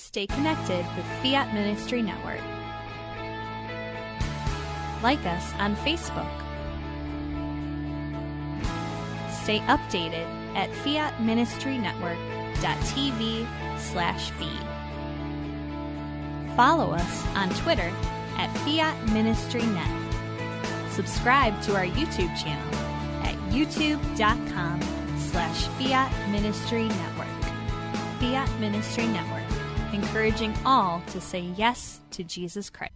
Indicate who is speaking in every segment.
Speaker 1: stay connected with Fiat Ministry Network. Like us on Facebook. Stay updated at fiatministrynetwork.tv slash feed. Follow us on Twitter at Fiat Ministry Net. Subscribe to our YouTube channel at youtube.com slash Fiat Ministry Network. Fiat Ministry Network, encouraging all to say yes to Jesus Christ.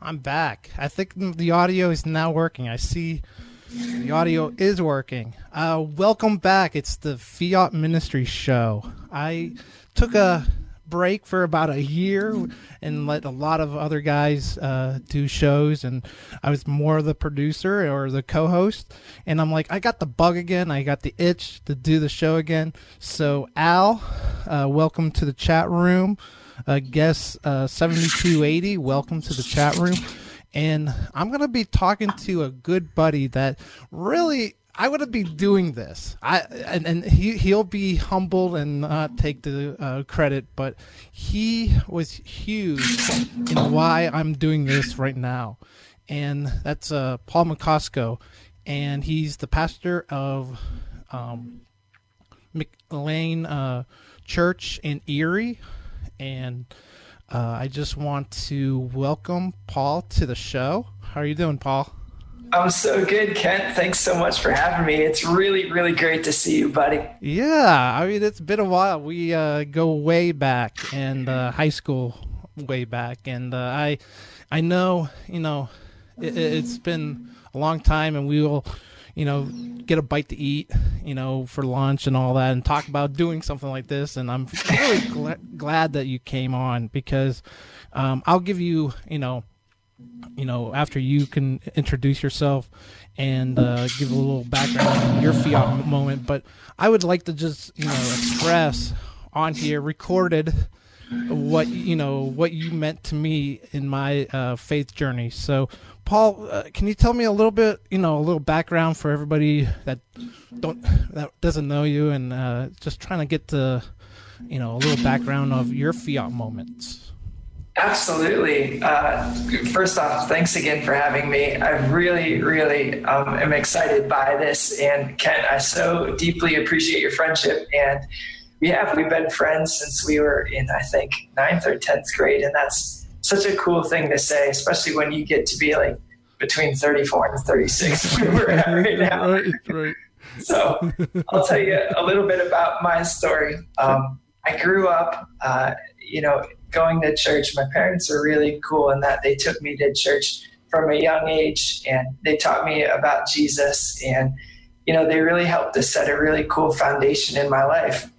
Speaker 2: I'm back. I think the audio is now working. I see the audio is working. Uh, welcome back. It's the Fiat Ministry Show. I took a break for about a year and let a lot of other guys uh, do shows, and I was more the producer or the co-host. And I'm like, I got the bug again. I got the itch to do the show again. So Al, uh, welcome to the chat room. Uh, guest uh, 7280, welcome to the chat room. And I'm going to be talking to a good buddy that really I would be doing this. I and, and he he'll be humbled and not take the uh, credit, but he was huge in why I'm doing this right now, and that's uh, Paul Macosko, and he's the pastor of um, McLane uh, Church in Erie, and uh, I just want to welcome Paul to the show. How are you doing, Paul?
Speaker 3: I'm so good, Kent. Thanks so much for having me. It's really, really great to see you, buddy.
Speaker 2: Yeah, I mean it's been a while. We uh, go way back and uh, high school, way back, and uh, I, I know you know, it, it's been a long time, and we will, you know, get a bite to eat, you know, for lunch and all that, and talk about doing something like this. And I'm really gl- glad that you came on because um, I'll give you, you know you know, after you can introduce yourself and uh, give a little background your fiat moment. But I would like to just, you know, express on here, recorded, what you know, what you meant to me in my uh, faith journey. So, Paul, uh, can you tell me a little bit, you know, a little background for everybody that don't that doesn't know you, and uh, just trying to get the, you know, a little background of your fiat moments.
Speaker 3: Absolutely. Uh, first off, thanks again for having me. I really, really um, am excited by this. And Kent, I so deeply appreciate your friendship. And we have, we've been friends since we were in, I think, ninth or 10th grade. And that's such a cool thing to say, especially when you get to be like between 34 and 36 where we're at right now. Right, right. So I'll tell you a little bit about my story. Um, I grew up, uh, you know, going to church. My parents were really cool in that they took me to church from a young age and they taught me about Jesus. And, you know, they really helped to set a really cool foundation in my life.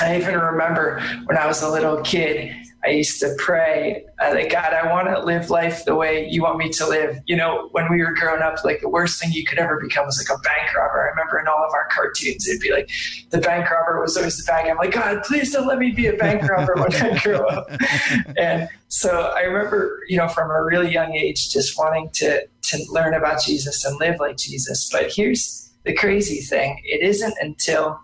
Speaker 3: I even remember when I was a little kid, I used to pray uh, that God, I want to live life the way you want me to live. You know, when we were growing up, like the worst thing you could ever become was like a bank robber. I remember in all of our cartoons, it'd be like the bank robber was always the bad guy. I'm like, God, please don't let me be a bank robber when I grow up. and so I remember, you know, from a really young age, just wanting to to learn about Jesus and live like Jesus. But here's the crazy thing: it isn't until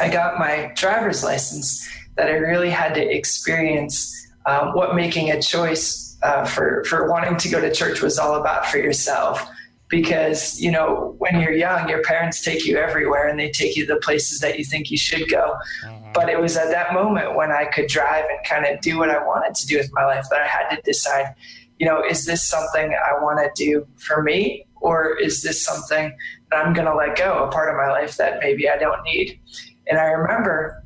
Speaker 3: I got my driver's license that I really had to experience um, what making a choice uh, for for wanting to go to church was all about for yourself. Because you know, when you're young, your parents take you everywhere, and they take you to the places that you think you should go. Mm-hmm. But it was at that moment when I could drive and kind of do what I wanted to do with my life that I had to decide, you know, is this something I want to do for me, or is this something that I'm going to let go, a part of my life that maybe I don't need? And I remember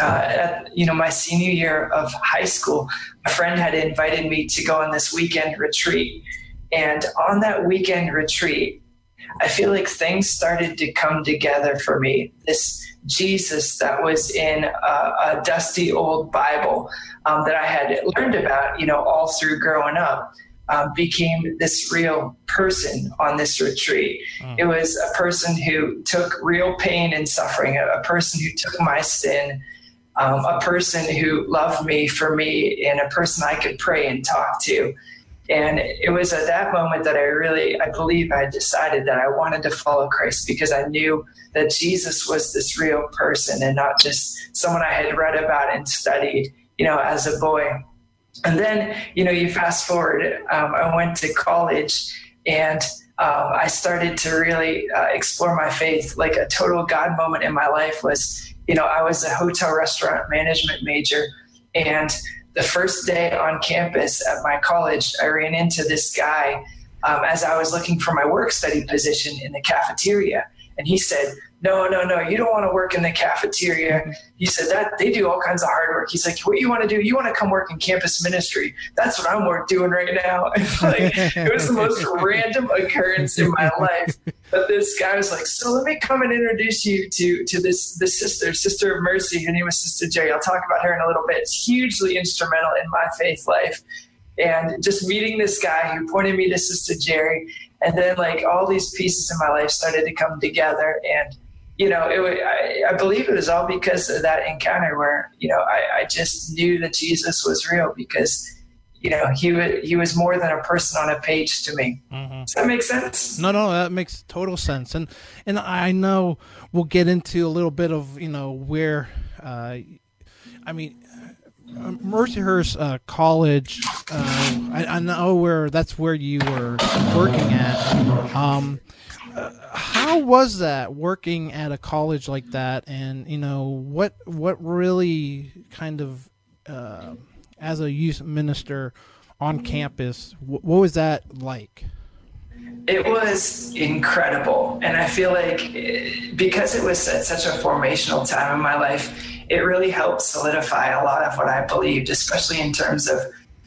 Speaker 3: uh, at you know my senior year of high school, a friend had invited me to go on this weekend retreat, and on that weekend retreat, I feel like things started to come together for me. This Jesus that was in a, a dusty old Bible um, that I had learned about, you know, all through growing up. Um, became this real person on this retreat. Mm. It was a person who took real pain and suffering, a, a person who took my sin um, a person who loved me for me and a person I could pray and talk to. And it was at that moment that I really, I believe I decided that I wanted to follow Christ because I knew that Jesus was this real person and not just someone I had read about and studied you know, as a boy. And then, you know, you fast forward, um, I went to college and um, I started to really uh, explore my faith. Like a total God moment in my life was, you know, I was a hotel restaurant management major. And the first day on campus at my college, I ran into this guy um, as I was looking for my work study position in the cafeteria. And he said, no, no, no, you don't want to work in the cafeteria. He said that they do all kinds of hard work. He's like, what you want to do? You want to come work in campus ministry. That's what I'm doing right now. like, it was the most random occurrence in my life. But this guy was like, so let me come and introduce you to, to this, this sister, sister of mercy. Her name is Sister Jerry. I'll talk about her in a little bit. It's hugely instrumental in my faith life. And just meeting this guy who pointed me to Sister Jerry, and then like all these pieces in my life started to come together. And you know, it, I, I, believe it was all because of that encounter where, you know, I, I just knew that Jesus was real because, you know, he was, he was more than a person on a page to me. Mm-hmm. Does that make sense?
Speaker 2: No, no, that makes total sense. And, and I know we'll get into a little bit of, you know, where, uh, I mean, uh, Mercyhurst uh, College. Uh, I, I, know where that's where you were working at. Um, how was that working at a college like that? And you know what what really kind of uh, as a youth minister on campus what, what was that like?
Speaker 3: It was incredible. And i feel like it, because it was at such a formational time in my life it really helped solidify a lot of what i believed especially in terms of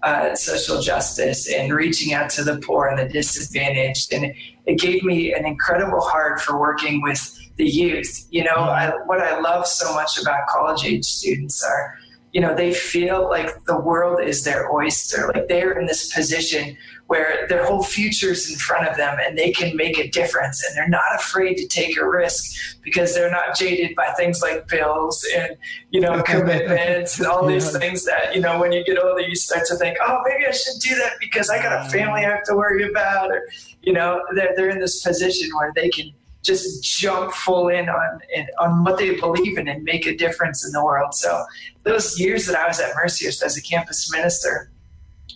Speaker 3: uh, social justice and reaching out to the poor and the disadvantaged. And it gave me an incredible heart for working with the youth. You know, I, what I love so much about college age students are, you know, they feel like the world is their oyster. Like they're in this position where their whole future is in front of them and they can make a difference. And they're not afraid to take a risk because they're not jaded by things like bills and you know commitments and all these things that you know when you get older you start to think oh maybe i should do that because i got a family i have to worry about or you know they're, they're in this position where they can just jump full in on on what they believe in and make a difference in the world. So those years that i was at mercyhurst as a campus minister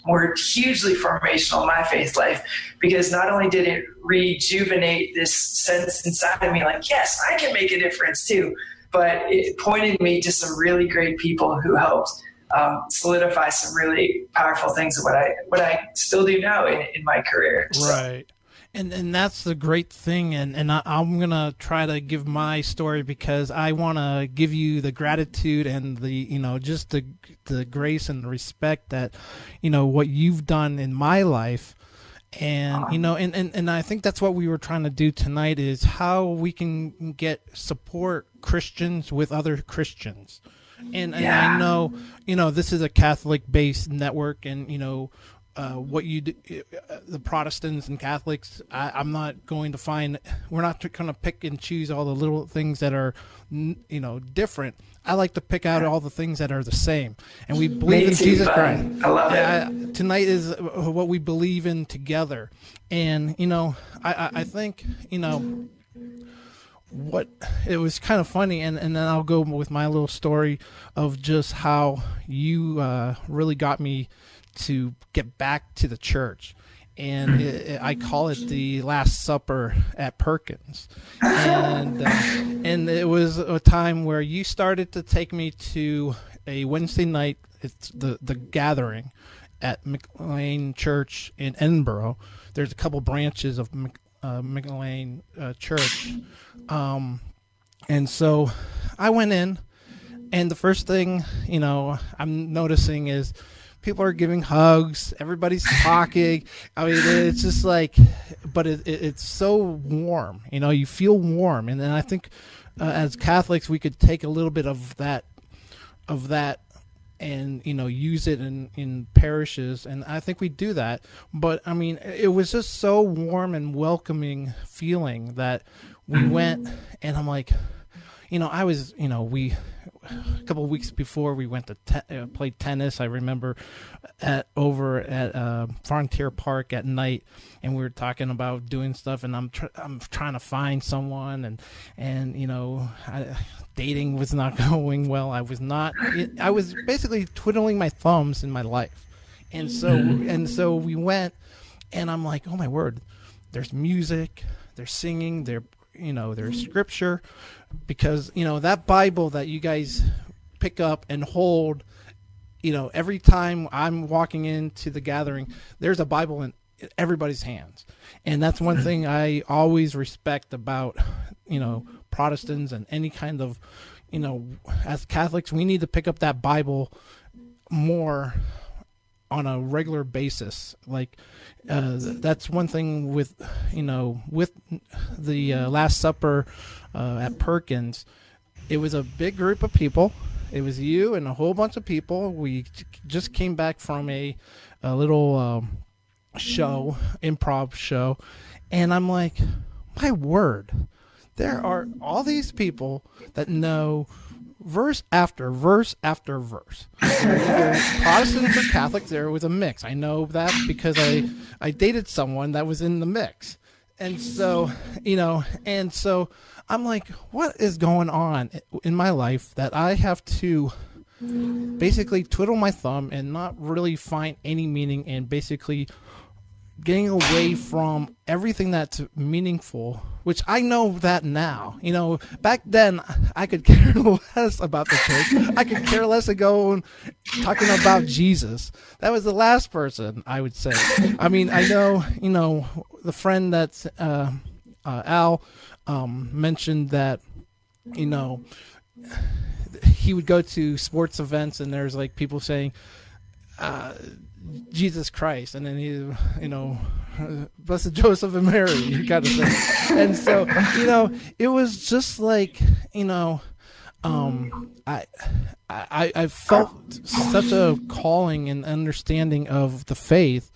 Speaker 3: were hugely formational in my faith life because not only did it rejuvenate this sense inside of me, like, yes, I can make a difference too, but it pointed me to some really great people who helped um, solidify some really powerful things of what I what I still do now in, in my career.
Speaker 2: So. Right and and that's the great thing and and I, am gonna try to give my story because i want to give you the gratitude and the you know just the the grace and the respect that you know what you've done in my life. And you know and, and and i think that's what we were trying to do tonight is how we can get support christians with other christians. And, and i know you know this is a catholic based network and you know uh, what you do, uh, the Protestants and Catholics. I, am not going to find. We're not going to pick and choose all the little things that are, you know, different. I like to pick out all the things that are the same, and we believe in Jesus Christ.
Speaker 3: I love it.
Speaker 2: tonight is what we believe in together, and you know, I, I, I think you know what it was kind of funny and, and then i'll go with my little story of just how you uh, really got me to get back to the church. And it, it, I call it the Last Supper at Perkins, and uh, and it was a time where you started to take me to a Wednesday night. It's the the gathering at McLane Church in Edinboro. There's a couple branches of Mc, uh, McLane uh, Church, um, and so I went in, and the first thing you know I'm noticing is people are giving hugs, everybody's talking. I mean, it's just like, but it, it, it's so warm. You know, you feel warm, and then I think uh, as Catholics we could take a little bit of that, of that, and you know use it in in parishes, and I think we do that. But I mean, it was just so warm and welcoming feeling that we went, and I'm like, you know, I was, you know, we a couple of weeks before we went to te- uh, play tennis. I remember at over at uh, Frontier Park at night, and we were talking about doing stuff. And I'm tr- I'm trying to find someone, and and you know, I, dating was not going well. I was not. It, I was basically twiddling my thumbs in my life, and so and so we went, and I'm like, oh my word, there's music, there's singing, there you know there's scripture because you know that bible that you guys pick up and hold you know every time i'm walking into the gathering there's a bible in everybody's hands. And that's one thing i always respect about you know protestants and any kind of you know as catholics we need to pick up that bible more on a regular basis. Like uh, that's one thing with you know with the uh, last supper uh, at perkins it was a big group of people it was you and a whole bunch of people we just came back from a, a little um, show improv show and i'm like my word there are all these people that know verse after verse after verse. Protestants or Catholics, there was a mix. I know that because I I dated someone that was in the mix, and so you know, and so I'm like, what is going on in my life that I have to basically twiddle my thumb and not really find any meaning and basically getting away from everything that's meaningful which i know that now. You know back then i could care less about the church. I could care less ago talking about jesus. That was the last person i would say. I mean i know you know the friend that uh, uh, al um, mentioned that you know he would go to sports events and there's like people saying uh, Jesus Christ, and then he, you know, blessed Joseph and Mary, kind of thing. And so, you know, it was just like, you know, um, I, I, I felt such a calling and understanding of the faith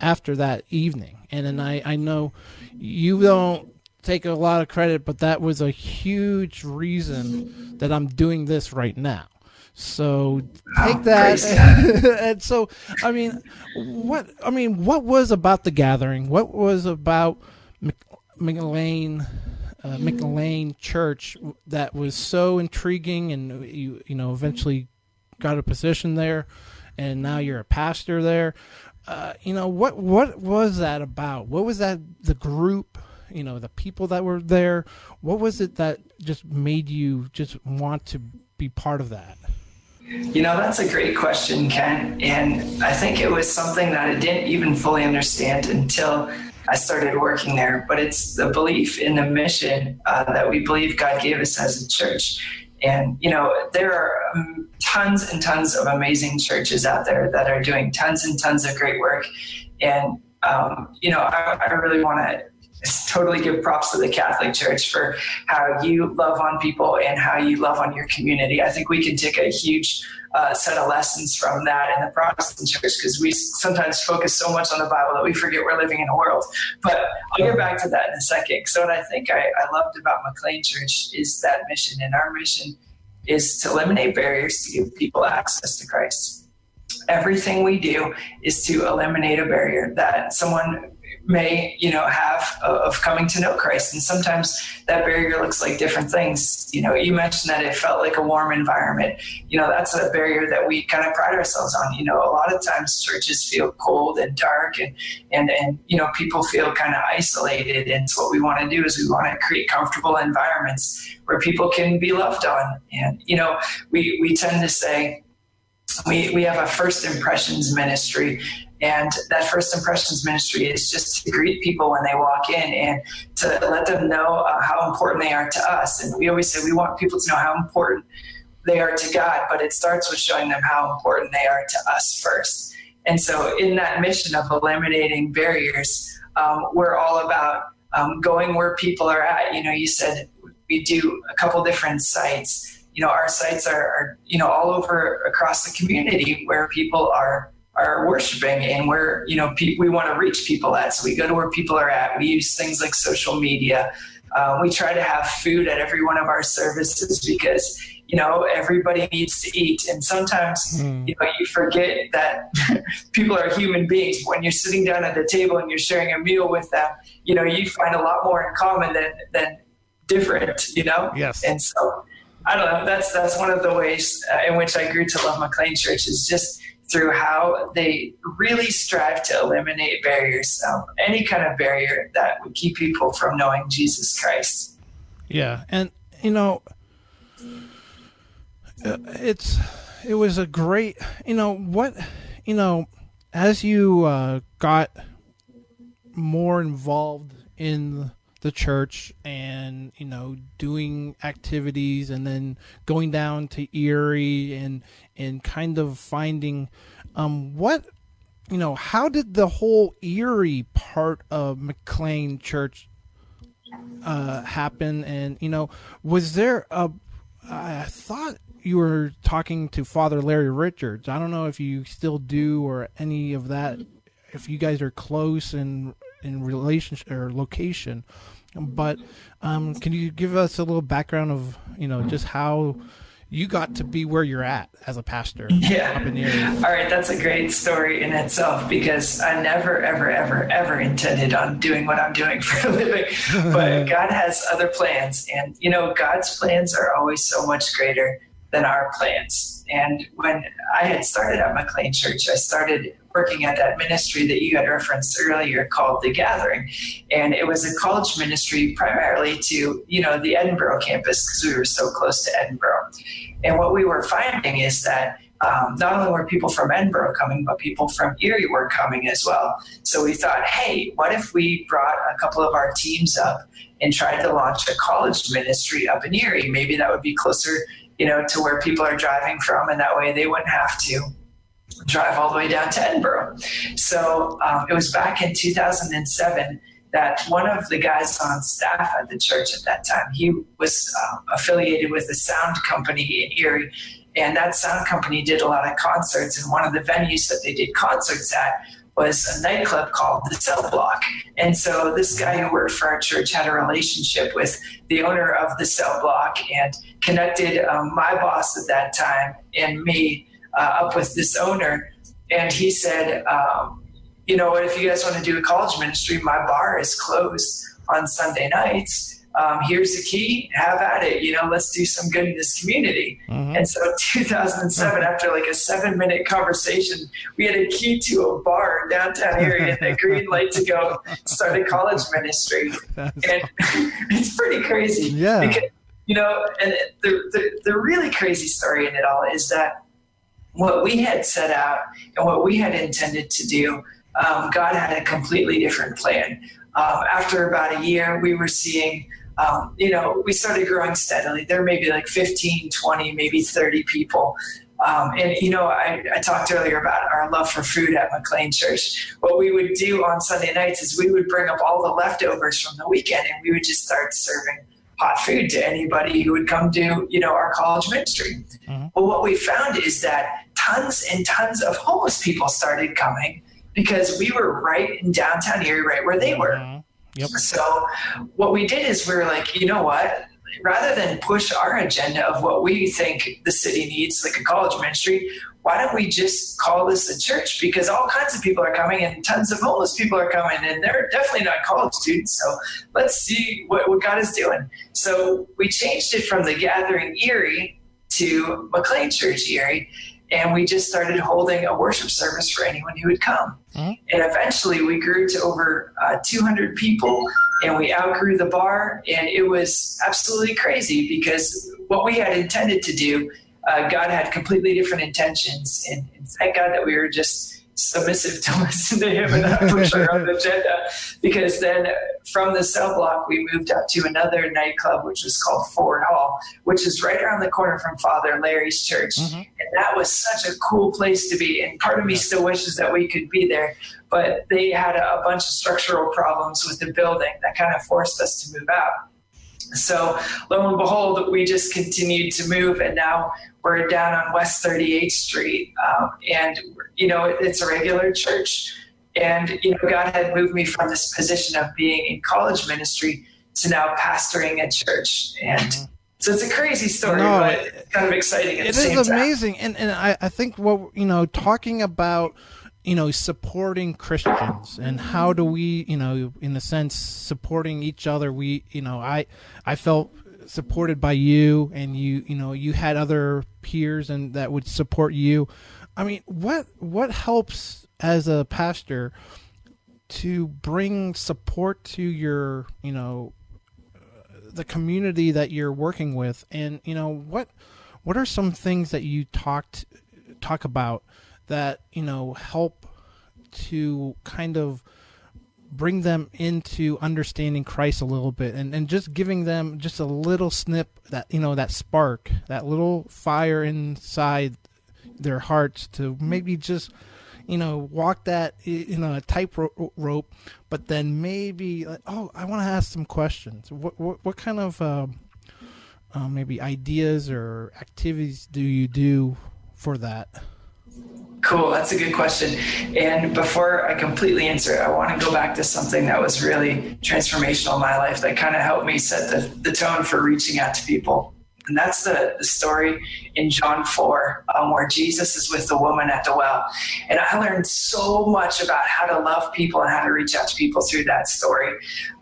Speaker 2: after that evening, and then I, I know you don't take a lot of credit, but that was a huge reason that I'm doing this right now. So take oh, that. and so, I mean, what I mean, what was about the gathering? What was about McLane, uh, McLane Church that was so intriguing, and you you know eventually got a position there, and now you're a pastor there. Uh, you know what what was that about? What was that the group? You know the people that were there. What was it that just made you just want to be part of that?
Speaker 3: You know, that's a great question, Ken. And I think it was something that I didn't even fully understand until I started working there. But it's the belief in the mission uh, that we believe God gave us as a church. And, you know, there are um, tons and tons of amazing churches out there that are doing tons and tons of great work. And, um, you know, I, I really want to totally give props to the Catholic Church for how you love on people and how you love on your community. I think we can take a huge uh, set of lessons from that in the Protestant church because we sometimes focus so much on the Bible that we forget we're living in a world. But I'll get back to that in a second. So, what I think I, I loved about McLane Church is that mission, and our mission is to eliminate barriers to give people access to Christ. Everything we do is to eliminate a barrier that someone may you know have of coming to know Christ. And sometimes that barrier looks like different things. You know, you mentioned that it felt like a warm environment. You know, that's a barrier that we kind of pride ourselves on. You know, a lot of times churches feel cold and dark, and and and you know people feel kind of isolated. And so what we want to do is we want to create comfortable environments where people can be loved on. And you know, we we tend to say we, we have a first impressions ministry and that first impressions ministry is just to greet people when they walk in and to let them know uh, how important they are to us. And we always say we want people to know how important they are to God, but it starts with showing them how important they are to us first. And so, in that mission of eliminating barriers, um, we're all about um, going where people are at. You know, you said we do a couple different sites. You know, our sites are, are you know all over across the community where people are are worshiping and where you know pe- we want to reach people at so we go to where people are at we use things like social media uh, we try to have food at every one of our services because you know, everybody needs to eat. And sometimes, mm. you know, you forget that people are human beings. When you're sitting down at the table and you're sharing a meal with them, you know, you find a lot more in common than, than different, you know?
Speaker 2: Yes.
Speaker 3: And so, I don't know. That's, that's one of the ways uh, in which I grew to love McLane Church is just through how they really strive to eliminate barriers, um, any kind of barrier that would keep people from knowing Jesus Christ.
Speaker 2: Yeah. And, you know, uh, it's it was a great you know what you know as you uh, got more involved in the church and you know doing activities and then going down to Erie and and kind of finding um what you know how did the whole Erie part of McLane Church uh happen and you know was there a I thought you were talking to Father Larry Richards. I don't know if you still do or any of that. If you guys are close in in relationship or location, but um, can you give us a little background of you know just how you got to be where you're at as a pastor.
Speaker 3: Yeah. All right, that's a great story in itself because I never, ever, ever, ever intended on doing what I'm doing for a living. But God has other plans, and you know, God's plans are always so much greater than our plans. And when I had started at McLane Church, I started working at that ministry that you had referenced earlier called The Gathering. And it was a college ministry primarily to, you know, the Edinboro campus because we were so close to Edinboro. And what we were finding is that um, not only were people from Edinboro coming, but people from Erie were coming as well. So we thought, hey, what if we brought a couple of our teams up and tried to launch a college ministry up in Erie? Maybe that would be closer you know, to where people are driving from, and that way they wouldn't have to drive all the way down to Edinboro. So um, it was back in 2007 that one of the guys on staff at the church at that time, he was uh, affiliated with a sound company in Erie, and that sound company did a lot of concerts. And one of the venues that they did concerts at was a nightclub called the Cell Block. And so this guy who worked for our church had a relationship with the owner of the Cell Block and connected um, my boss at that time and me uh, up with this owner. And he said, um, you know what, if you guys want to do a college ministry, my bar is closed on Sunday nights um, here's the key, have at it. You know, let's do some good in this community. Mm-hmm. And so, 2007, after like a seven minute conversation, we had a key to a bar downtown area and a green light to go start a college ministry. and it's pretty crazy.
Speaker 2: Yeah.
Speaker 3: Because, you know, and the, the, the really crazy story in it all is that what we had set out and what we had intended to do, um, God had a completely different plan. Um, after about a year, we were seeing um, you know, we started growing steadily. There may be like 15, 20, maybe 30 people. Um, and, you know, I, I, talked earlier about our love for food at McLane Church. What we would do on Sunday nights is we would bring up all the leftovers from the weekend and we would just start serving hot food to anybody who would come to, you know, our college ministry. Mm-hmm. Well, what we found is that tons and tons of homeless people started coming because we were right in downtown Erie, right where they were. Mm-hmm.
Speaker 2: Yep.
Speaker 3: So what we did is we were like, you know what? Rather than push our agenda of what we think the city needs, like a college ministry, why don't we just call this a church? Because all kinds of people are coming and tons of homeless people are coming, and they're definitely not college students. So let's see what, what God is doing. So we changed it from the Gathering Erie to McLane Church Erie and we just started holding a worship service for anyone who would come. Mm-hmm. And eventually we grew to over uh, 200 people and we outgrew the bar. And it was absolutely crazy because what we had intended to do, uh, God had completely different intentions. And, and thank God that we were just submissive to listen to him and not push our own agenda. Because then from the cell block, we moved up to another nightclub, which was called Ford Hall, which is right around the corner from Father Larry's church. Mm-hmm. And that was such a cool place to be. And part of me still wishes that we could be there. But they had a, a bunch of structural problems with the building that kind of forced us to move out. So lo and behold, we just continued to move, and now we're down on West 38th Street, um, and you know it's a regular church. And you know, God had moved me from this position of being in college ministry to now pastoring a church, and mm-hmm. So it's a crazy story, no, but it's kind of exciting. It
Speaker 2: is amazing, and and I, I think what you know, talking about you know supporting christians and how do we you know in a sense supporting each other we you know i i felt supported by you and you you know you had other peers and that would support you i mean what what helps as a pastor to bring support to your you know the community that you're working with? And you know what what are some things that you talked talk about that you know help to kind of bring them into understanding Christ a little bit and, and just giving them just a little snip that you know that spark that little fire inside their hearts to maybe just you know, walk that you know a tightrope, rope, but then maybe like, oh, I want to ask some questions. What what, what kind of uh, uh, maybe ideas or activities do you do for that?
Speaker 3: Cool, that's a good question. And before I completely answer it, I want to go back to something that was really transformational in my life that kind of helped me set the, the tone for reaching out to people. And that's the, the story in John 4, um, where Jesus is with the woman at the well. And I learned so much about how to love people and how to reach out to people through that story.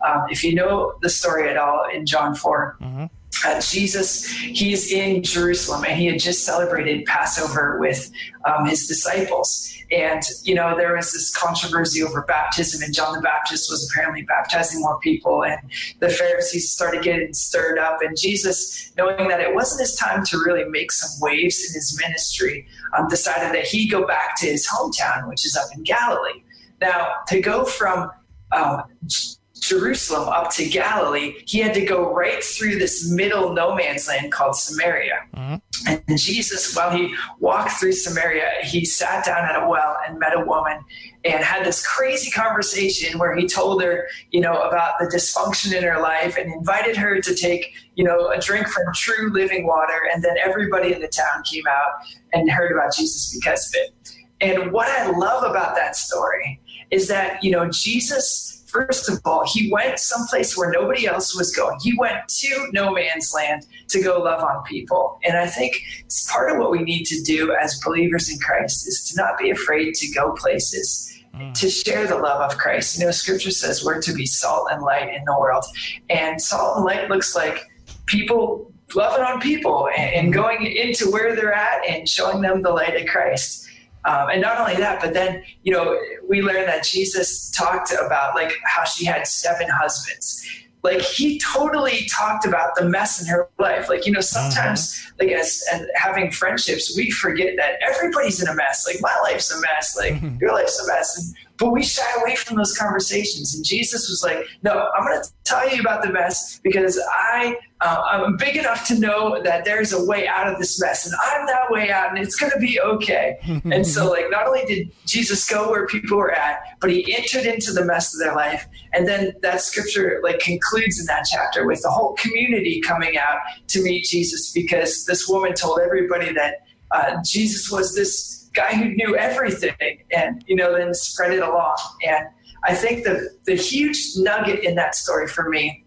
Speaker 3: Um, if you know the story at all in John 4, mm-hmm. Uh, Jesus, he's in Jerusalem and he had just celebrated Passover with um, his disciples. And, you know, there was this controversy over baptism, and John the Baptist was apparently baptizing more people, and the Pharisees started getting stirred up. And Jesus, knowing that it wasn't his time to really make some waves in his ministry, um, decided that he'd go back to his hometown, which is up in Galilee. Now, to go from um, Jerusalem up to Galilee, he had to go right through this middle no man's land called Samaria. Mm-hmm. And Jesus, while he walked through Samaria, he sat down at a well and met a woman and had this crazy conversation where he told her, you know, about the dysfunction in her life and invited her to take, you know, a drink from true living water. And then everybody in the town came out and heard about Jesus because of it. And what I love about that story is that, you know, Jesus First of all, he went someplace where nobody else was going. He went to no man's land to go love on people. And I think it's part of what we need to do as believers in Christ is to not be afraid to go places mm. to share the love of Christ. You know, scripture says we're to be salt and light in the world. And salt and light looks like people loving on people and, and going into where they're at and showing them the light of Christ. Um, and not only that, but then, you know, we learned that Jesus talked about like how she had seven husbands. Like he totally talked about the mess in her life. Like, you know, sometimes uh-huh. like as, as having friendships, we forget that everybody's in a mess. Like my life's a mess. Like your life's a mess. And but we shy away from those conversations. And Jesus was like, no, I'm going to tell you about the mess because I, uh, I'm big enough to know that there's a way out of this mess and I'm that way out and it's going to be okay. and so like, not only did Jesus go where people were at, but he entered into the mess of their life. And then that scripture like concludes in that chapter with the whole community coming out to meet Jesus because this woman told everybody that uh, Jesus was this guy who knew everything and, you know, then spread it along. And I think the, the huge nugget in that story for me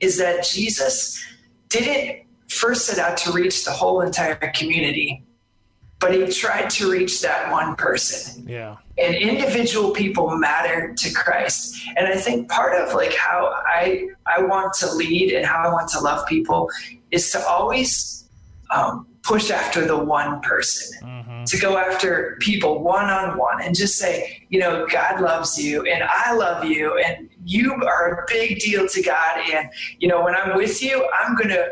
Speaker 3: is that Jesus didn't first set out to reach the whole entire community, but he tried to reach that one person.
Speaker 2: Yeah.
Speaker 3: And individual people matter to Christ. And I think part of like how I I want to lead and how I want to love people is to always um, push after the one person, mm-hmm. Mm-hmm. to go after people one on one and just say, you know, God loves you and I love you and you are a big deal to God. And, you know, when I'm with you, I'm going to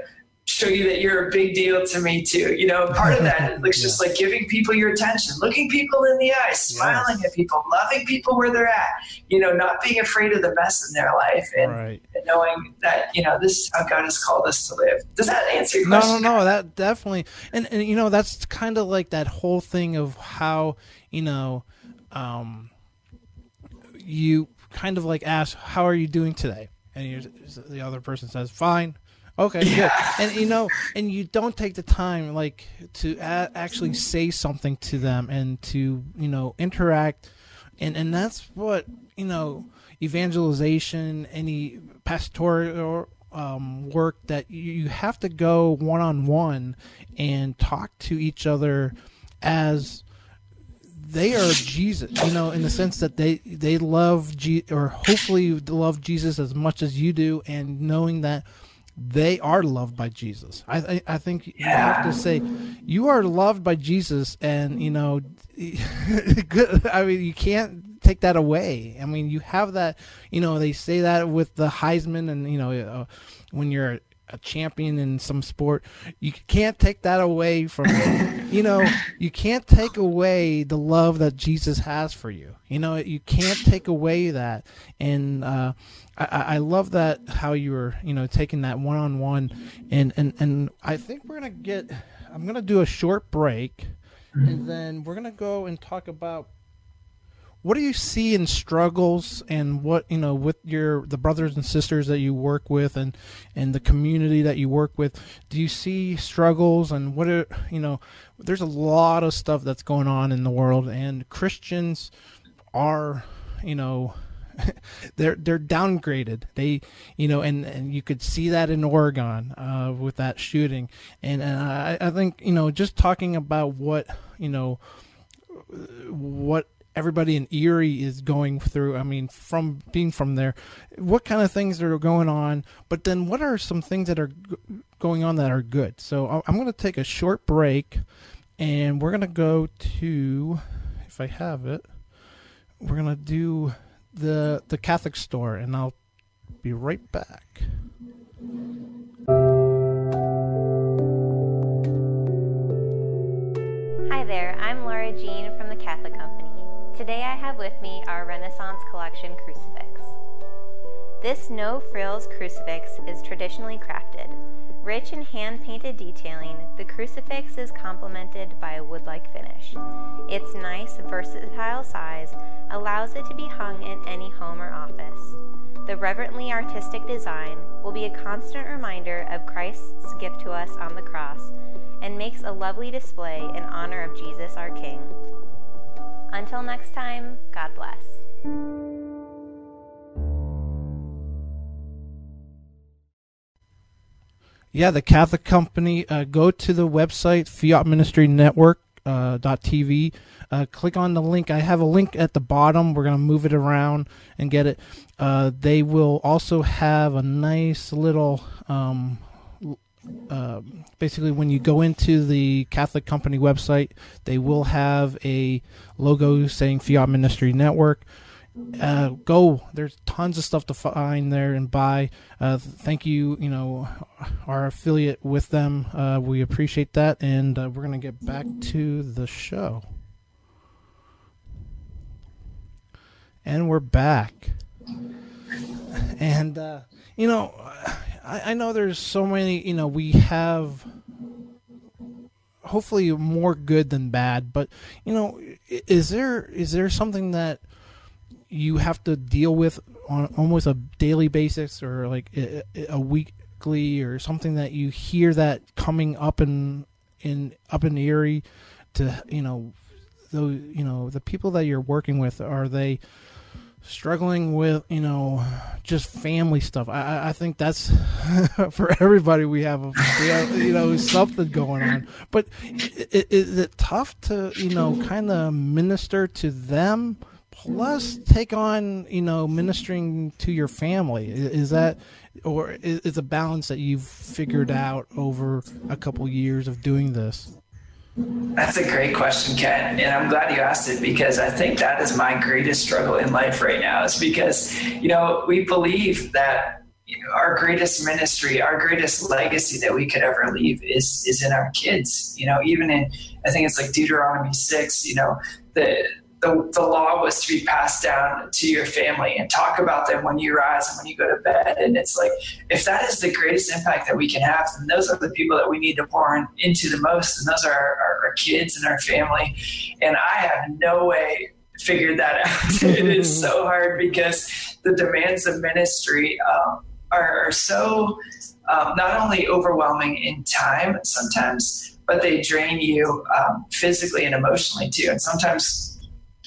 Speaker 3: show you that you're a big deal to me too. You know, part of that is yeah. just like giving people your attention, looking people in the eye, smiling yes. at people, loving people where they're at. You know, not being afraid of the mess in their life, and, right. and knowing that you know this is how God has called us to live. Does that answer your question?
Speaker 2: No, no, no. That definitely, and, and you know, that's kind of like that whole thing of how you know, um, you kind of like ask, "How are you doing today?" And the other person says, "Fine." Okay, yeah. good. And you know, and you don't take the time like to a- actually say something to them and to you know interact, and and that's what you know evangelization, any pastoral um, work that you have to go one on one and talk to each other as they are Jesus, you know, in the sense that they they love G or hopefully love Jesus as much as you do, and knowing that they are loved by Jesus. I I, I think yeah. you have to say you are loved by Jesus, and you know, I mean, you can't take that away. I mean, you have that. You know, they say that with the Heisman, and you know, uh, when you're a champion in some sport. You can't take that away from you know, you can't take away the love that Jesus has for you. You know, you can't take away that. And uh, I, I love that how you were, you know, taking that one on one. And, and, and I think we're going to get, I'm going to do a short break. Mm-hmm. And then we're going to go and talk about what do you see in struggles and what you know with your the brothers and sisters that you work with and and the community that you work with do you see struggles and what are you know there's a lot of stuff that's going on in the world and christians are you know they're they're downgraded they you know and and you could see that in oregon uh, with that shooting and, and I, I think you know just talking about what you know what everybody in Erie is going through. I mean, from being from there, what kind of things are going on? But then, what are some things that are going on that are good? So I'm going to take a short break, and we're going to go to, if I have it, we're going to do the the Catholic store, and I'll be right back.
Speaker 4: Hi there, I'm Laura Jean from the Catholic Company. Today I have with me our Renaissance Collection crucifix. This no frills crucifix is traditionally crafted. Rich in hand painted detailing, the crucifix is complemented by a wood like finish. Its nice, versatile size allows it to be hung in any home or office. The reverently artistic design will be a constant reminder of Christ's gift to us on the cross and makes a lovely display in honor of Jesus our King. Until next time, God bless.
Speaker 2: Yeah, the Catholic Company. Uh, go to the website Fiat Ministry Network uh, .tv. Uh, click on the link. I have a link at the bottom. We're gonna move it around and get it. Uh, they will also have a nice little um, uh, basically when you go into the Catholic Company website, they will have a logo saying Fiat Ministry Network. Uh, go. There's tons of stuff to find there and buy. Uh, thank you, you know, our affiliate with them. Uh, we appreciate that, and uh, we're gonna get back to the show. And we're back. And uh, you know, I, I know there's so many. You know, we have hopefully more good than bad. But you know, is there is there something that you have to deal with on almost a daily basis, or like a, a weekly, or something that you hear that coming up in in up in Erie to you know those you know the people that you're working with are they struggling with you know just family stuff? I i think that's for everybody we have, a, we have you know something going on. But is it tough to you know kind of minister to them plus take on you know ministering to your family is that or is it a balance that you've figured out over a couple years of doing this
Speaker 3: that's a great question, Ken. And I'm glad you asked it because I think that is my greatest struggle in life right now is because, you know, we believe that our greatest ministry, our greatest legacy that we could ever leave is is in our kids. You know, even in I think it's like Deuteronomy six, you know, the the, the law was to be passed down to your family and talk about them when you rise and when you go to bed. And it's like, if that is the greatest impact that we can have, then those are the people that we need to pour in, into the most. And those are our, our kids and our family. And I have no way figured that out. it is so hard because the demands of ministry um, are, are, so um, not only overwhelming in time sometimes, but they drain you um, physically and emotionally too. And sometimes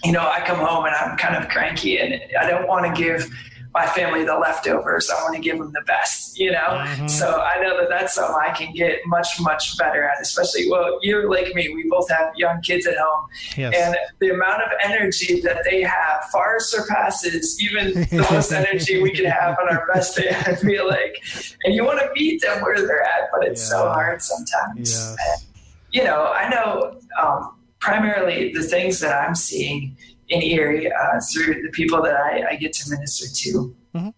Speaker 3: you know, I come home and I'm kind of cranky and I don't want to give my family the leftovers. I want to give them the best, you know? Mm-hmm. So I know that that's something I can get much, much better at, especially, well, you're like me. We both have young kids at home. Yes. And the amount of energy that they have far surpasses even the most energy we can have on our best day, I feel like. And you want to meet them where they're at, but it's yeah. so hard sometimes. Yes. And, you know, I know um, primarily the things that I'm seeing – in Erie uh, through the people that I, I get to minister to mm-hmm.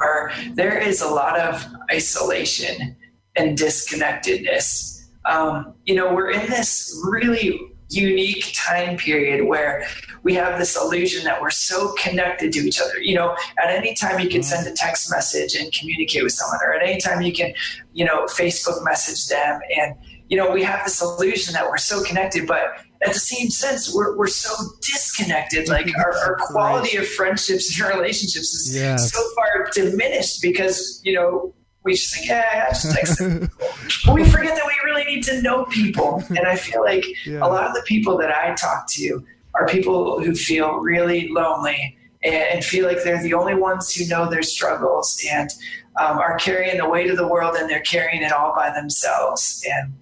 Speaker 3: are there is a lot of isolation and disconnectedness. Um, you know, we're in this really unique time period where we have this illusion that we're so connected to each other. You know, at any time you can mm-hmm. send a text message and communicate with someone, or at any time you can, you know, Facebook message them. And, you know, we have this illusion that we're so connected, but at the same sense, we're, we're so disconnected. Like our, our quality of friendships and relationships is so far diminished because, you know, we just think, yeah, I just text them. we forget that we really need to know people. And I feel like yeah. a lot of the people that I talk to are people who feel really lonely and, feel like they're the only ones who know their struggles and um, are carrying the weight of the world and they're carrying it all by themselves. And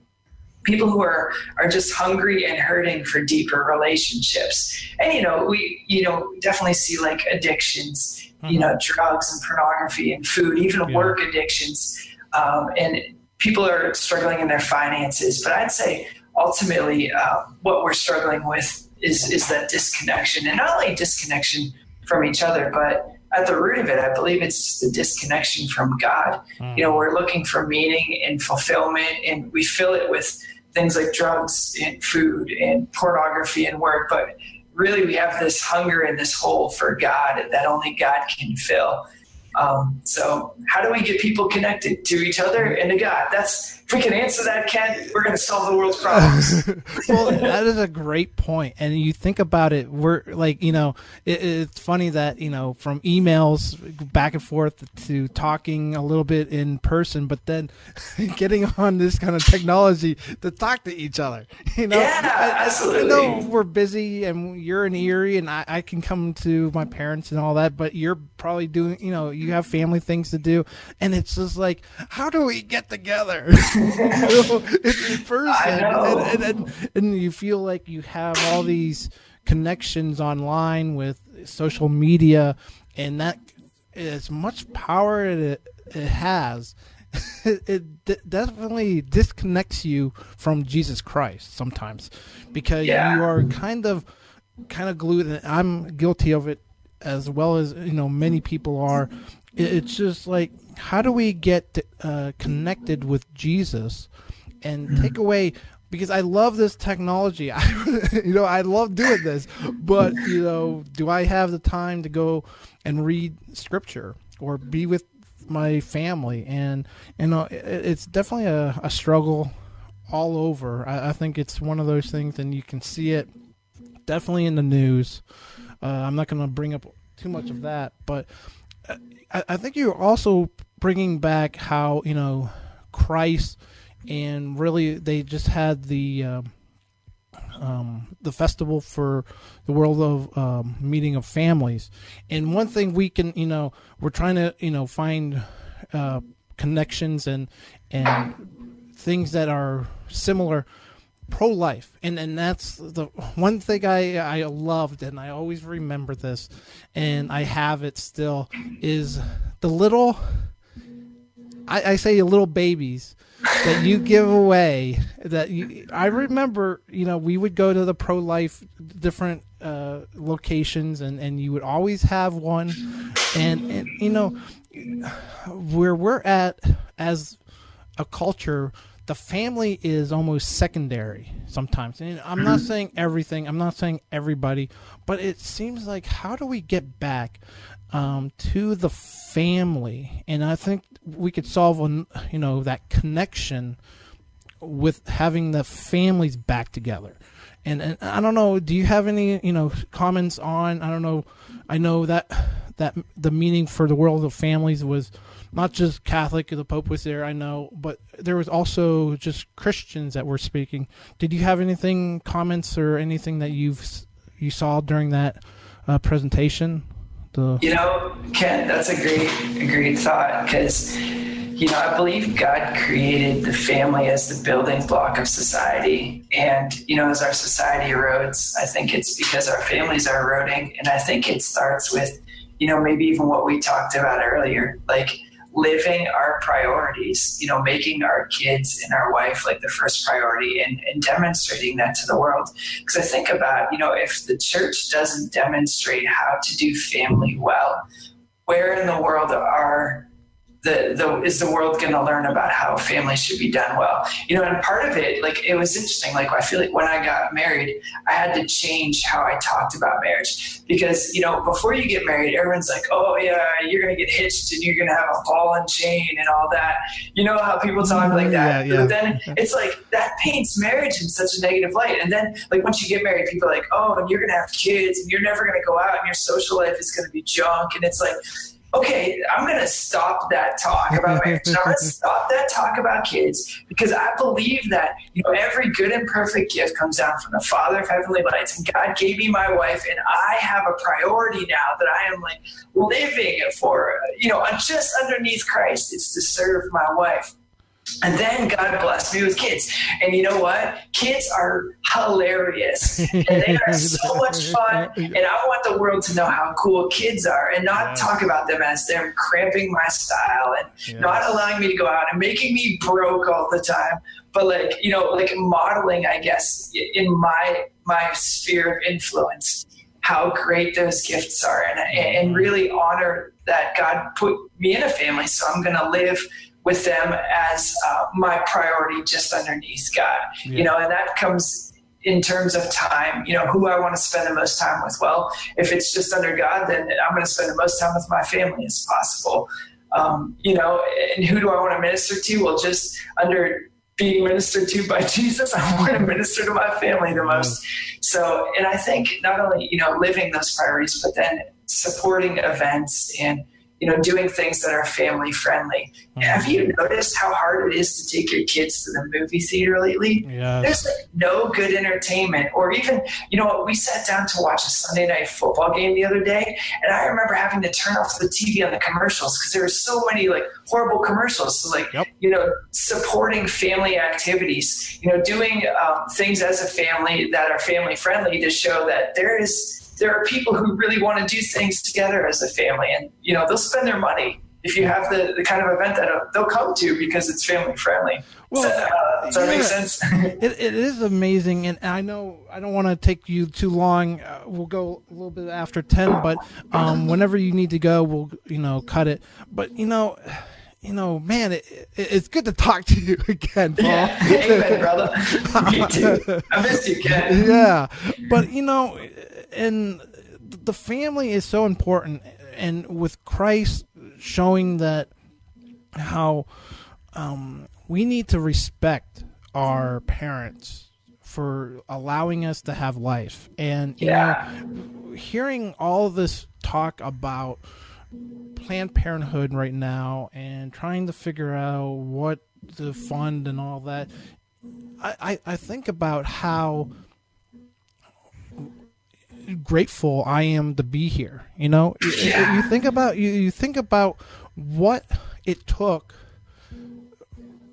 Speaker 3: people who are are just hungry and hurting for deeper relationships and you know we you know definitely see like addictions mm-hmm. you know drugs and pornography and food even yeah. work addictions um, and people are struggling in their finances but i'd say ultimately uh, what we're struggling with is is that disconnection and not only disconnection from each other but at the root of it, I believe it's just a disconnection from God. Mm. You know, we're looking for meaning and fulfillment, and we fill it with things like drugs and food and pornography and work, but really we have this hunger and this hole for God that only God can fill. Um, so, how do we get people connected to each other and to God? That's if we can answer that, Ken, we're going to solve the world's problems.
Speaker 2: well, that is a great point. And you think about it, we're like, you know, it, it's funny that, you know, from emails back and forth to talking a little bit in person, but then getting on this kind of technology to talk to each other. You know,
Speaker 3: yeah, I, absolutely.
Speaker 2: I know we're busy and you're in Erie and I, I can come to my parents and all that, but you're probably doing, you know, you have family things to do. And it's just like, how do we get together? In person, and, and, and, and you feel like you have all these connections online with social media, and that as much power it, it has, it, it d- definitely disconnects you from Jesus Christ sometimes, because yeah. you are kind of kind of glued. And I'm guilty of it as well as you know many people are. It's just like how do we get uh, connected with Jesus and mm-hmm. take away because I love this technology. I, you know, I love doing this, but you know, do I have the time to go and read scripture or be with my family? And you know, it, it's definitely a, a, struggle all over. I, I, think it's one of those things, and you can see it definitely in the news. Uh, I'm not going to bring up too much of that, but uh, I, think you're also bringing back how you know Christ and really they just had the uh, um, the festival for the world of um, meeting of families. And one thing we can, you know, we're trying to, you know, find uh, connections and and things that are similar pro-life and and that's the one thing I I loved and I always remember this and I have it still is the little I, I say little babies that you give away that you, I remember, you know, we would go to the pro life different uh, locations and, and you would always have one. And, and, you know, where we're at as a culture, the family is almost secondary sometimes. And I'm not saying everything, I'm not saying everybody, but it seems like how do we get back um, to the family? And I think we could solve on you know that connection with having the families back together. And, and I don't know. Do you have any you know comments on? I don't know. I know that that the meaning for the world of families was not just Catholic. The Pope was there, I know, but there was also just Christians that were speaking. Did you have anything comments or anything that you've you saw during that uh, presentation? the
Speaker 3: You know, Ken, that's a great, a great thought because, you know, I believe God created the family as the building block of society. And, you know, as our society erodes, I think it's because our families are eroding. And I think it starts with, you know, maybe even what we talked about earlier, like living our priorities, you know, making our kids and our wife like the first priority and, and demonstrating that to the world. Because I think about, you know, if the church doesn't demonstrate how to do family well, where in the world are the, the is the world going to learn about how family should be done well? You know and part of it like it was interesting like i feel like when i got married i had to change how i talked about marriage. Because you know before you get married everyone's like oh yeah you're going to get hitched and you're going to have a ball and chain and all that. You know how people talk mm-hmm. like that?
Speaker 2: Yeah, yeah.
Speaker 3: but then it's like that paints marriage in such a negative light. And then like once you get married people are like oh and you're going to have kids and you're never going to go out and your social life is going to be junk. And it's like okay, I'm going to stop that talk about marriage. I'm going to stop that talk about kids because I believe that you know every good and perfect gift comes down from the Father of heavenly lights, and God gave me my wife, and I have a priority now that I am like living for. You know, just underneath Christ, it's to serve my wife. And then God blessed me with kids. And you know what? Kids are hilarious. And they are so much fun. And I want the world to know how cool kids are and not
Speaker 2: Yes.
Speaker 3: talk about them as they're cramping my style and
Speaker 2: Yes.
Speaker 3: not allowing me to go out and making me broke all the time. But like, you know, like modeling, I guess, in my my sphere of influence, how great those gifts are and, and mm-hmm. really honor that God put me in a family. So I'm going to live with them as uh, my priority just underneath God.
Speaker 2: Yeah.
Speaker 3: You know, and that comes in terms of time, you know, who I want to spend the most time with. Well, if it's just under God, then I'm going to spend the most time with my family as possible. Um, you know, and who do I want to minister to? Well, just under being ministered to by Jesus, I want to minister to my family the most. So, and I think not only, you know, living those priorities, but then supporting events and, you know, doing things that are family friendly. Have you noticed how hard it is to take your kids to the movie theater lately?
Speaker 2: Yes.
Speaker 3: There's like no good entertainment, or even, you know what, we sat down to watch a Sunday night football game the other day, and I remember having to turn off the TV on the commercials because there were so many like horrible commercials. So, like,
Speaker 2: Yep.
Speaker 3: you know, supporting family activities, you know, doing um, things as a family that are family friendly to show that there is there are people who really want to do things together as a family, and you know, they'll spend their money. If you have the, the kind of event that they'll come to because it's family friendly.
Speaker 2: Well,
Speaker 3: Does that, uh, does that make sense?
Speaker 2: It, it is amazing, and I know I don't want to take you too long. Uh, we'll go a little bit after ten, but um, whenever you need to go, we'll you know cut it. But you know, you know, man, it, it, it's good to talk to you again, Paul.
Speaker 3: Yeah, amen, brother. Me too. I missed you, Ken.
Speaker 2: yeah, but you know, and the family is so important, and with Christ showing that how um, we need to respect our parents for allowing us to have life, and you
Speaker 3: Yeah.
Speaker 2: know, hearing all this talk about Planned Parenthood right now and trying to figure out what to fund and all that. I, I, I think about how grateful I am to be here. You know, you,
Speaker 3: Yeah.
Speaker 2: you think about you, you think about what it took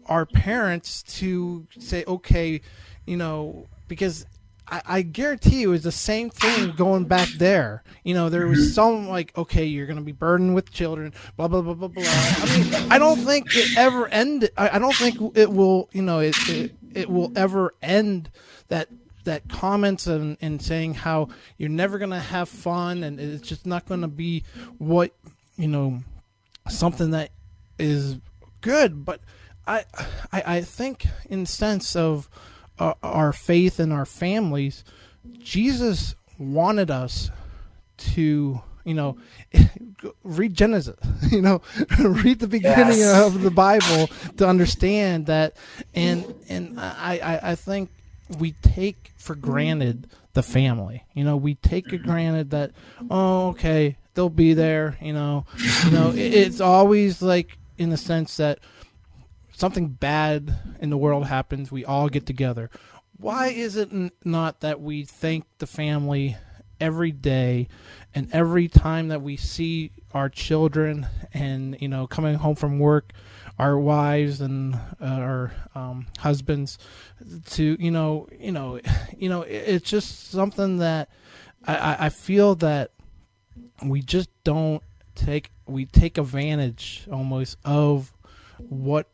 Speaker 2: our parents to say, okay, you know, because I, I guarantee you it's the same thing going back there. You know, there was some like, okay, you're going to be burdened with children, blah blah blah blah blah. I mean, I don't think it ever ended. I, I don't think it will. You know, it it, it will ever end that that comments and, and saying how you're never going to have fun and it's just not going to be what you know something that is good but i i, I think in sense of uh, our faith and our families jesus wanted us to you know read genesis you know read the beginning
Speaker 3: Yes.
Speaker 2: of the bible to understand that and and i i, I think we take for granted the family. You know we take it granted that oh okay they'll be there you know. You know it, it's always like in the sense that something bad in the world happens we all get together. Why is it not that we thank the family every day and every time that we see our children and you know coming home from work our wives and uh, our um, husbands to you know you know you know it's just something that I, I feel that we just don't take we take advantage almost of what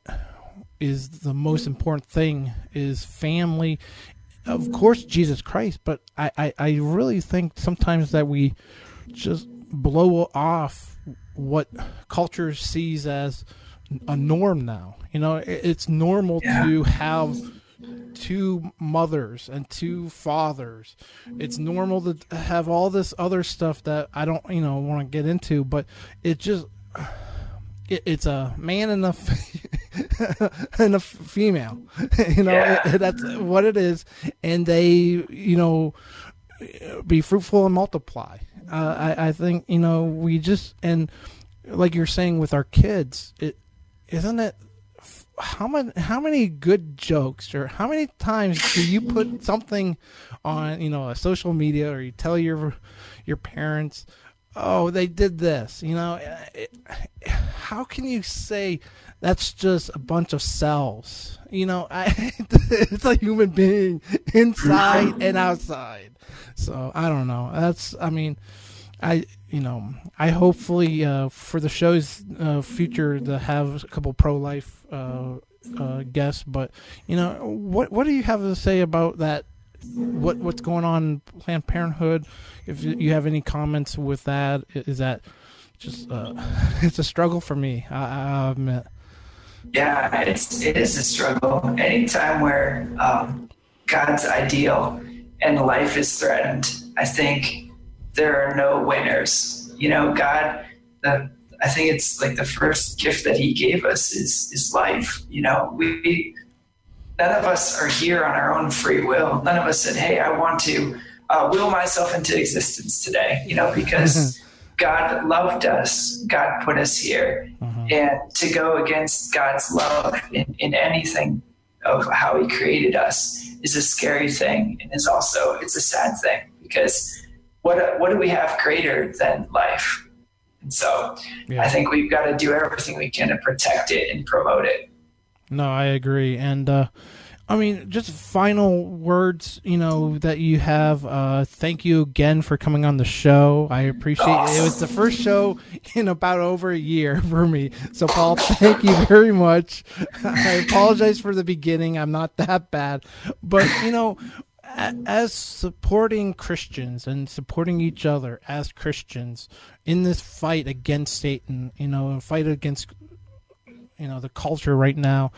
Speaker 2: is the most important thing is family. Of course jesus christ but I, I, I really think sometimes that we just blow off what culture sees as a norm now you know it's normal yeah. to have two mothers and two fathers. It's normal to have all this other stuff that I don't, you know, want to get into, but it just it, it's a man and a and a female. you know, yeah. it, that's what it is, and they, you know, be fruitful and multiply. Uh, I, I think you know we just and like you're saying with our kids, it isn't it how many how many good jokes or how many times do you put something on you know a social media or you tell your your parents oh they did this you know? Eh, it, how can you say that's just a bunch of cells? You know I, it's a human being inside and outside. So i don't know. That's i mean i you know i hopefully uh, for the show's uh, future to have a couple pro-life uh, uh, guests, but you know, what what do you have to say about that? What what's going on Planned Parenthood? If you have any comments with that, is that just uh, it's a struggle for me. I, I admit.
Speaker 3: Yeah, it's it is a struggle. Anytime where um, God's ideal and life is threatened, I think there are no winners. You know, God, the I think it's like the first gift that he gave us is is life. You know, we none of us are here on our own free will. None of us said, "Hey, I want to uh, will myself into existence today." You know, because God loved us, God put us here, mm-hmm. and to go against God's love in, in anything of how He created us is a scary thing, and is also it's a sad thing because what what do we have greater than life? And so yeah. I think we've got to do everything we can to protect it and promote it.
Speaker 2: No, I agree. And, uh, I mean, just final words, you know, that you have. Uh, thank you again for coming on the show. I appreciate awesome. it. It was the first show in about over a year for me. So, Paul, thank you very much. I apologize for the beginning. I'm not that bad. But, you know, as supporting Christians and supporting each other as Christians in this fight against Satan, you know, fight against you know the culture right now.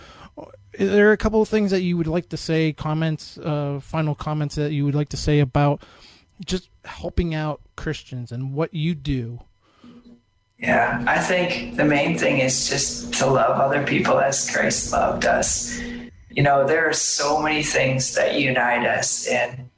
Speaker 2: Is there a couple of things that you would like to say? Comments, uh, final comments that you would like to say about just helping out Christians and what you do.
Speaker 3: Yeah, I think the main thing is just to love other people as Christ loved us you know, there are so many things that unite us and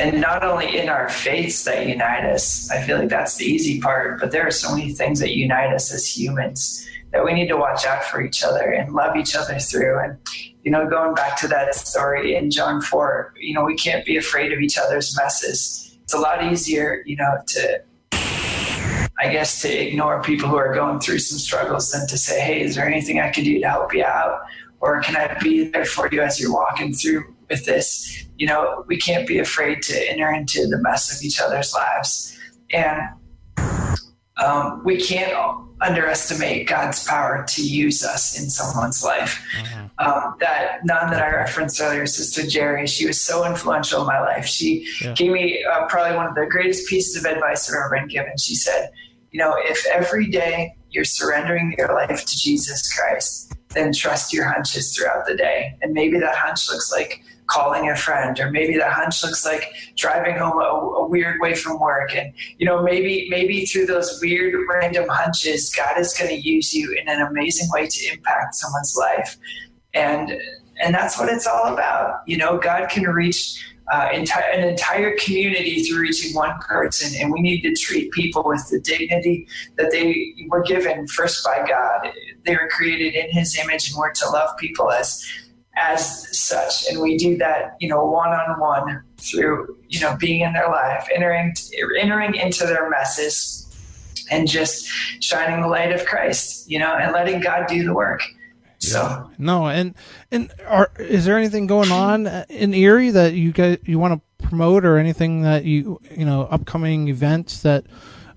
Speaker 3: and not only in our faiths that unite us. I feel like that's the easy part, but there are so many things that unite us as humans that we need to watch out for each other and love each other through. And, you know, going back to that story in John 4, you know, we can't be afraid of each other's messes. It's a lot easier, you know, to, I guess, to ignore people who are going through some struggles than to say, hey, is there anything I can do to help you out? Or can I be there for you as you're walking through with this? You know, we can't be afraid to enter into the mess of each other's lives. And um, we can't underestimate God's power to use us in someone's life. Mm-hmm. Um, that nun that I referenced earlier, Sister Jerry, she was so influential in my life. She yeah. gave me uh, probably one of the greatest pieces of advice I've ever been given. She said, You know, if every day you're surrendering your life to Jesus Christ, then trust your hunches throughout the day. And maybe that hunch looks like calling a friend, or maybe that hunch looks like driving home a, a, weird way from work. And you know, maybe maybe through those weird random hunches, God is going to use you in an amazing way to impact someone's life. And and that's what it's all about. You know, God can reach uh, enti- an entire community through reaching one person, and we need to treat people with the dignity that they were given first by God. They were created in His image, and we're to love people as as such. And we do that, you know, one on one through, you know, being in their life, entering, entering into their messes and just shining the light of Christ, you know, and letting God do the work. So
Speaker 2: no, and and are is there anything going on in Erie that you guys you want to promote or anything that you you know upcoming events that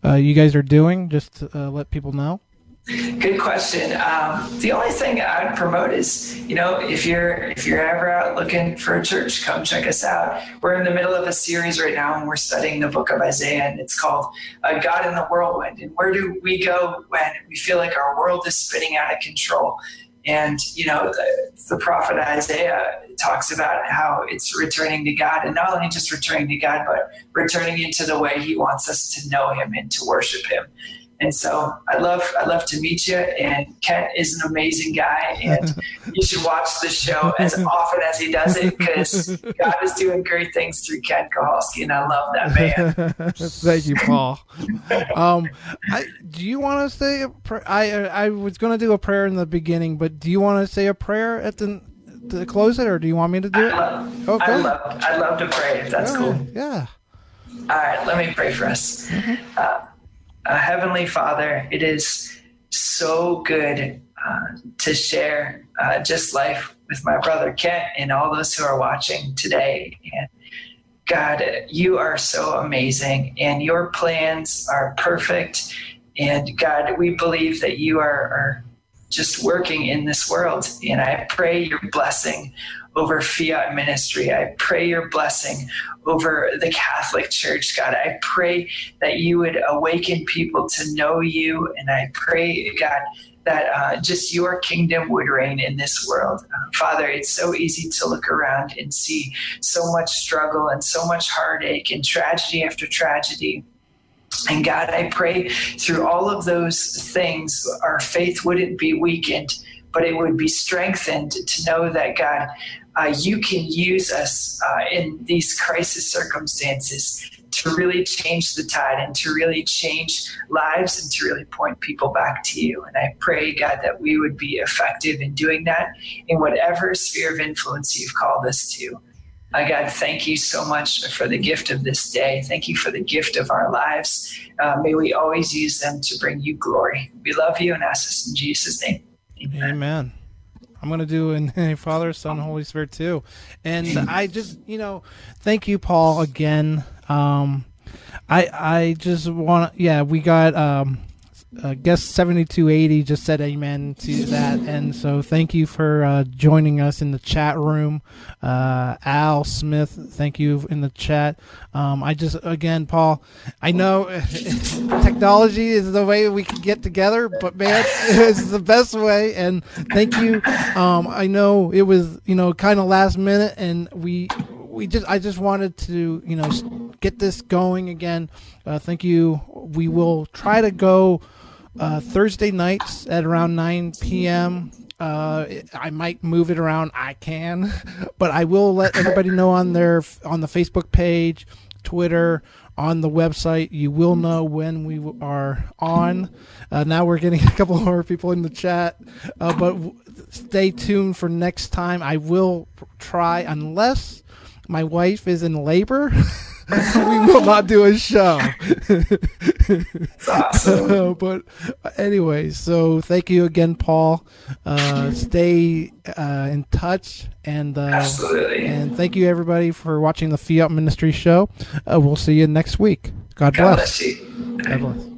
Speaker 2: uh, you guys are doing? Just to, uh, let people know.
Speaker 3: Good question. Um, the only thing I'd promote is, you know, if you're if you're ever out looking for a church, come check us out. We're in the middle of a series right now, and we're studying the book of Isaiah, and it's called uh, "God in the Whirlwind." And where do we go when we feel like our world is spinning out of control? And you know, the, the prophet Isaiah talks about how it's returning to God, and not only just returning to God, but returning into the way He wants us to know Him and to worship Him. And so I love I love to meet you. And Kent is an amazing guy, and you should watch the show as often as he does it because God is doing great things through Kent Kowalski, and I love that man.
Speaker 2: Thank you, Paul. um, I, do you want to say a prayer? I I was going to do a prayer in the beginning, but do you want to say a prayer at the to close it, or do you want me to do it?
Speaker 3: I love, okay. I love, I love to pray. If that's
Speaker 2: yeah,
Speaker 3: cool.
Speaker 2: Yeah.
Speaker 3: All right, let me pray for us. Mm-hmm. Uh, uh, Heavenly Father, it is so good uh, to share uh, just life with my brother Kent and all those who are watching today. And God, you are so amazing, and your plans are perfect. And God, we believe that you are, are just working in this world. And I pray your blessing over fiat ministry. I pray your blessing over the Catholic Church, God. I pray that you would awaken people to know you. And I pray, God, that uh, just your kingdom would reign in this world. Uh, Father, it's so easy to look around and see so much struggle and so much heartache and tragedy after tragedy. And God, I pray through all of those things, our faith wouldn't be weakened, but it would be strengthened to know that, God, uh, you can use us uh, in these crisis circumstances to really change the tide and to really change lives and to really point people back to you. And I pray, God, that we would be effective in doing that in whatever sphere of influence you've called us to. Uh, God, thank you so much for the gift of this day. Thank you for the gift of our lives. Uh, may we always use them to bring you glory. We love you and ask this in Jesus' name.
Speaker 2: Amen. Amen. I'm going to do in Father, Son, Holy Spirit too. And I just, you know, thank you, Paul, again. Um, I I just want yeah, we got um, uh, guest 7280 just said amen to that. And so thank you for uh, joining us in the chat room. Uh, Al Smith, thank you in the chat. Um, I just, again, Paul, I know technology is the way we can get together, but man, it's the best way. And thank you. Um, I know it was, you know, kind of last minute and we, we just I just wanted to you know get this going again. Uh, thank you. We will try to go uh, Thursday nights at around 9 p.m. Uh, I might move it around. I can, but I will let everybody know on their on the Facebook page, Twitter, on the website. You will know when we are on. Uh, now we're getting a couple more people in the chat, uh, but w- stay tuned for next time. I will try, unless my wife is in labor. we will not do a show.
Speaker 3: awesome.
Speaker 2: but anyway, so thank you again, Paul. Uh, stay uh, in touch, and uh,
Speaker 3: absolutely.
Speaker 2: And thank you everybody for watching the Fiat Ministry show. Uh, we'll see you next week. God,
Speaker 3: God
Speaker 2: bless.
Speaker 3: bless you.
Speaker 2: God bless.